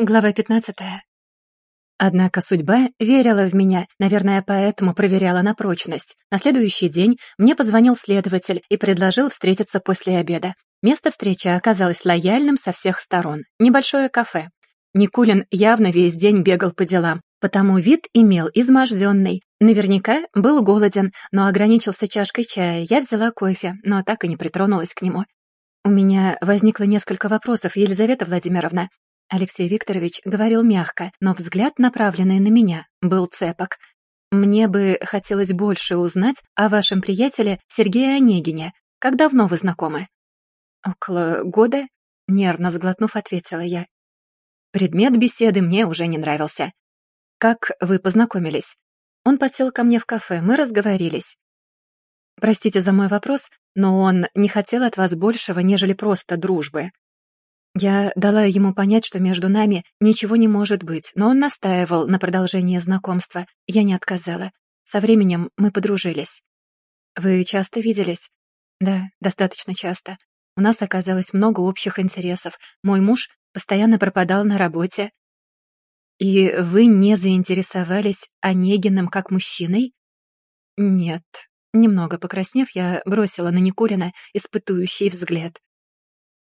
Глава 15. Однако судьба верила в меня, наверное, поэтому проверяла на прочность. На следующий день мне позвонил следователь и предложил встретиться после обеда. Место встречи оказалось лояльным со всех сторон. Небольшое кафе. Никулин явно весь день бегал по делам, потому вид имел изможденный. Наверняка был голоден, но ограничился чашкой чая. Я взяла кофе, но так и не притронулась к нему. У меня возникло несколько вопросов, Елизавета Владимировна. Алексей Викторович говорил мягко, но взгляд, направленный на меня, был цепок. «Мне бы хотелось больше узнать о вашем приятеле Сергее Онегине. Как давно вы знакомы?» «Около года», — нервно сглотнув, ответила я. Предмет беседы мне уже не нравился. «Как вы познакомились?» Он подсел ко мне в кафе, мы разговорились. Простите за мой вопрос, но он не хотел от вас большего, нежели просто дружбы. Я дала ему понять, что между нами ничего не может быть, но он настаивал на продолжении знакомства. Я не отказала. Со временем мы подружились. Вы часто виделись? Да, достаточно часто. У нас оказалось много общих интересов. Мой муж постоянно пропадал на работе. И вы не заинтересовались Онегиным как мужчиной? Нет. Немного покраснев, я бросила на Никулина испытующий взгляд.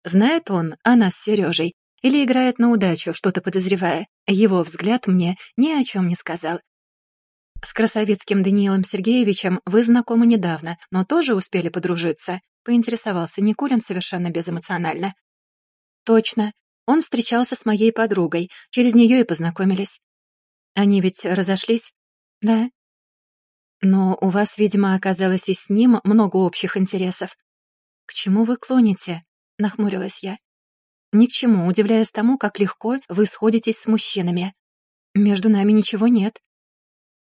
Знает он о нас с Сережей или играет на удачу, что-то подозревая? Его взгляд мне ни о чем не сказал. С красовецким Даниилом Сергеевичем вы знакомы недавно, но тоже успели подружиться, поинтересовался Никулин совершенно безэмоционально. Точно. Он встречался с моей подругой, через нее и познакомились. Они ведь разошлись? Да. Но у вас, видимо, оказалось и с ним много общих интересов. К чему вы клоните? — нахмурилась я. «Ни к чему, удивляясь тому, как легко вы сходитесь с мужчинами. Между нами ничего нет».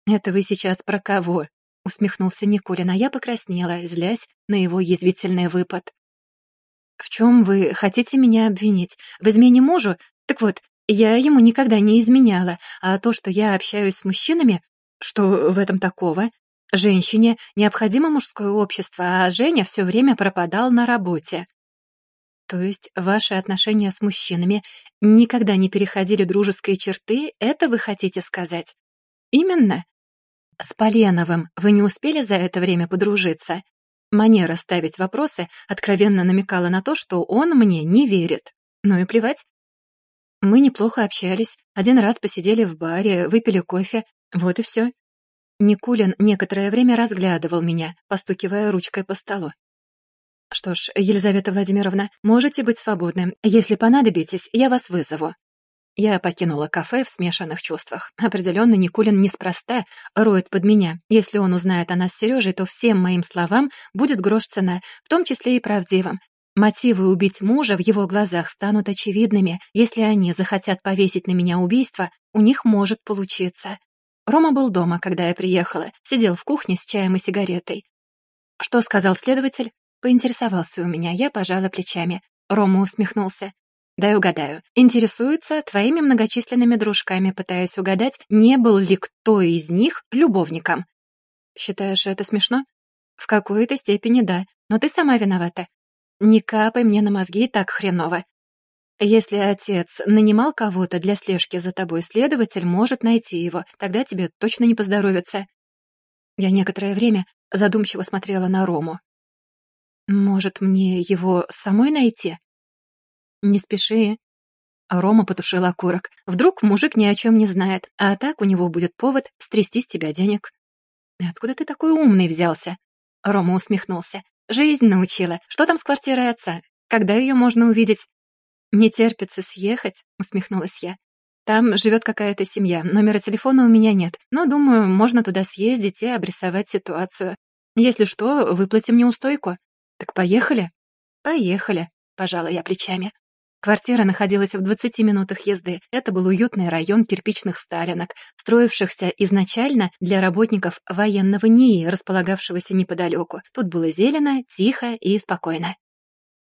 «Это вы сейчас про кого?» — усмехнулся Никулин, а я покраснела, злясь на его язвительный выпад. «В чем вы хотите меня обвинить? В измене мужу? Так вот, я ему никогда не изменяла, а то, что я общаюсь с мужчинами, что в этом такого? Женщине необходимо мужское общество, а Женя все время пропадал на работе. То есть ваши отношения с мужчинами никогда не переходили дружеские черты, это вы хотите сказать? Именно. С Поленовым вы не успели за это время подружиться? Манера ставить вопросы откровенно намекала на то, что он мне не верит. Ну и плевать. Мы неплохо общались, один раз посидели в баре, выпили кофе, вот и все. Никулин некоторое время разглядывал меня, постукивая ручкой по столу. «Что ж, Елизавета Владимировна, можете быть свободны. Если понадобитесь, я вас вызову». Я покинула кафе в смешанных чувствах. Определенно, Никулин неспроста роет под меня. Если он узнает о нас с Сережей, то всем моим словам будет грош цена, в том числе и правдивым. Мотивы убить мужа в его глазах станут очевидными. Если они захотят повесить на меня убийство, у них может получиться. Рома был дома, когда я приехала, сидел в кухне с чаем и сигаретой. Что сказал следователь? Поинтересовался у меня, я пожала плечами. Рома усмехнулся. «Дай угадаю. Интересуется твоими многочисленными дружками, пытаясь угадать, не был ли кто из них любовником». «Считаешь это смешно?» «В какой-то степени да, но ты сама виновата. Не капай мне на мозги так хреново. Если отец нанимал кого-то для слежки за тобой, следователь может найти его, тогда тебе точно не поздоровится». Я некоторое время задумчиво смотрела на Рому. Может, мне его самой найти? Не спеши. Рома потушил окурок. Вдруг мужик ни о чем не знает, а так у него будет повод стрясти с тебя денег. Откуда ты такой умный взялся? Рома усмехнулся. Жизнь научила. Что там с квартирой отца? Когда ее можно увидеть? Не терпится съехать, усмехнулась я. Там живет какая-то семья, номера телефона у меня нет, но, думаю, можно туда съездить и обрисовать ситуацию. Если что, выплатим неустойку. «Так поехали?» «Поехали», — пожала я плечами. Квартира находилась в 20 минутах езды. Это был уютный район кирпичных сталинок, строившихся изначально для работников военного НИИ, располагавшегося неподалеку. Тут было зелено, тихо и спокойно.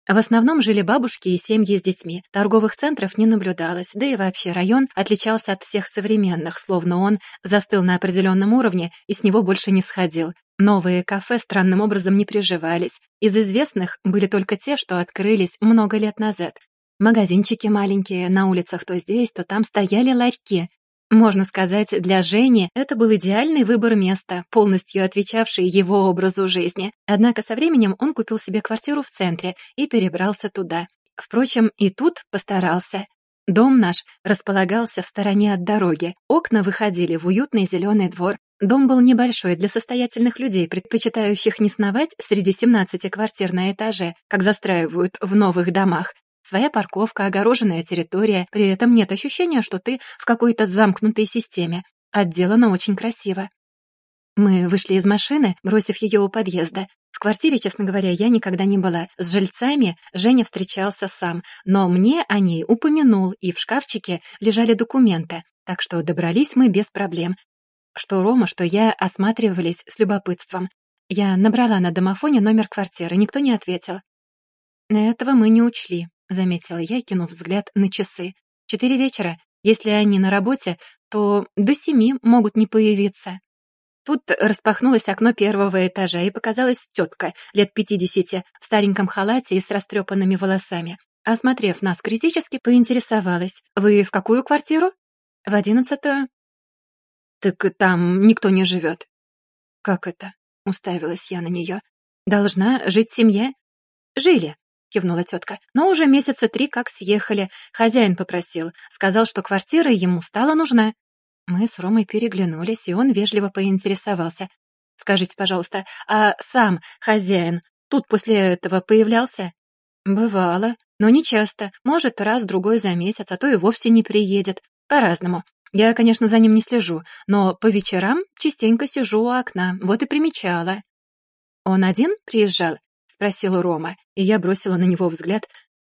В основном жили бабушки и семьи с детьми. Торговых центров не наблюдалось, да и вообще район отличался от всех современных, словно он застыл на определенном уровне и с него больше не сходил. Новые кафе странным образом не приживались. Из известных были только те, что открылись много лет назад. Магазинчики маленькие, на улицах то здесь, то там стояли ларьки. Можно сказать, для Жени это был идеальный выбор места, полностью отвечавший его образу жизни. Однако со временем он купил себе квартиру в центре и перебрался туда. Впрочем, и тут постарался. Дом наш располагался в стороне от дороги. Окна выходили в уютный зеленый двор. Дом был небольшой для состоятельных людей, предпочитающих не сновать среди 17 квартир на этаже, как застраивают в новых домах. Своя парковка, огороженная территория, при этом нет ощущения, что ты в какой-то замкнутой системе. Отделано очень красиво. Мы вышли из машины, бросив ее у подъезда. В квартире, честно говоря, я никогда не была. С жильцами Женя встречался сам, но мне о ней упомянул, и в шкафчике лежали документы, так что добрались мы без проблем. Что Рома, что я осматривались с любопытством. Я набрала на домофоне номер квартиры, никто не ответил. «Этого мы не учли», — заметила я, кинув взгляд на часы. «Четыре вечера. Если они на работе, то до семи могут не появиться». Тут распахнулось окно первого этажа, и показалась тетка лет пятидесяти в стареньком халате и с растрепанными волосами. Осмотрев нас критически, поинтересовалась. «Вы в какую квартиру?» «В одиннадцатую». «Так там никто не живет». «Как это?» — уставилась я на нее. «Должна жить семья?» «Жили», — кивнула тетка. «Но уже месяца три как съехали. Хозяин попросил. Сказал, что квартира ему стала нужна. Мы с Ромой переглянулись, и он вежливо поинтересовался. «Скажите, пожалуйста, а сам хозяин тут после этого появлялся?» «Бывало, но не часто. Может, раз-другой за месяц, а то и вовсе не приедет. По-разному. Я, конечно, за ним не слежу, но по вечерам частенько сижу у окна, вот и примечала». «Он один приезжал?» — спросил Рома, и я бросила на него взгляд,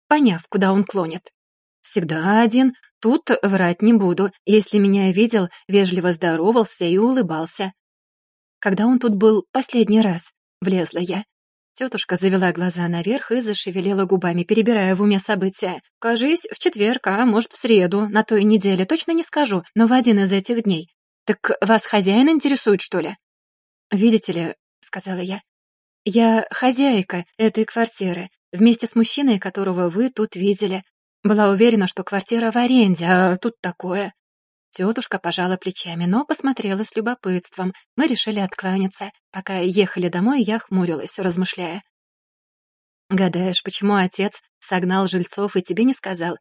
поняв, куда он клонит. Всегда один. Тут врать не буду. Если меня видел, вежливо здоровался и улыбался. Когда он тут был последний раз, влезла я. Тетушка завела глаза наверх и зашевелила губами, перебирая в уме события. «Кажись, в четверг, а может, в среду, на той неделе, точно не скажу, но в один из этих дней. Так вас хозяин интересует, что ли?» «Видите ли», — сказала я, — «я хозяйка этой квартиры, вместе с мужчиной, которого вы тут видели. Была уверена, что квартира в аренде, а тут такое. Тетушка пожала плечами, но посмотрела с любопытством. Мы решили откланяться. Пока ехали домой, я хмурилась, размышляя. «Гадаешь, почему отец согнал жильцов и тебе не сказал?»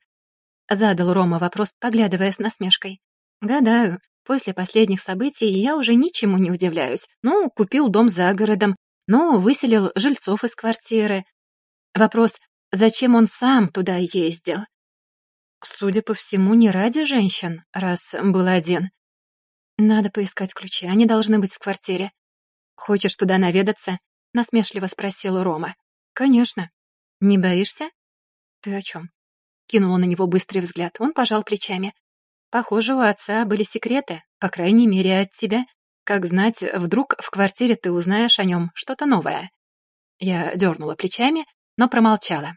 Задал Рома вопрос, поглядывая с насмешкой. «Гадаю. После последних событий я уже ничему не удивляюсь. Ну, купил дом за городом, ну, выселил жильцов из квартиры. Вопрос, Зачем он сам туда ездил? Судя по всему, не ради женщин, раз был один. Надо поискать ключи, они должны быть в квартире. Хочешь туда наведаться? Насмешливо спросил Рома. Конечно. Не боишься? Ты о чем? Кинула на него быстрый взгляд. Он пожал плечами. Похоже, у отца были секреты, по крайней мере, от тебя. Как знать, вдруг в квартире ты узнаешь о нем что-то новое. Я дернула плечами, но промолчала.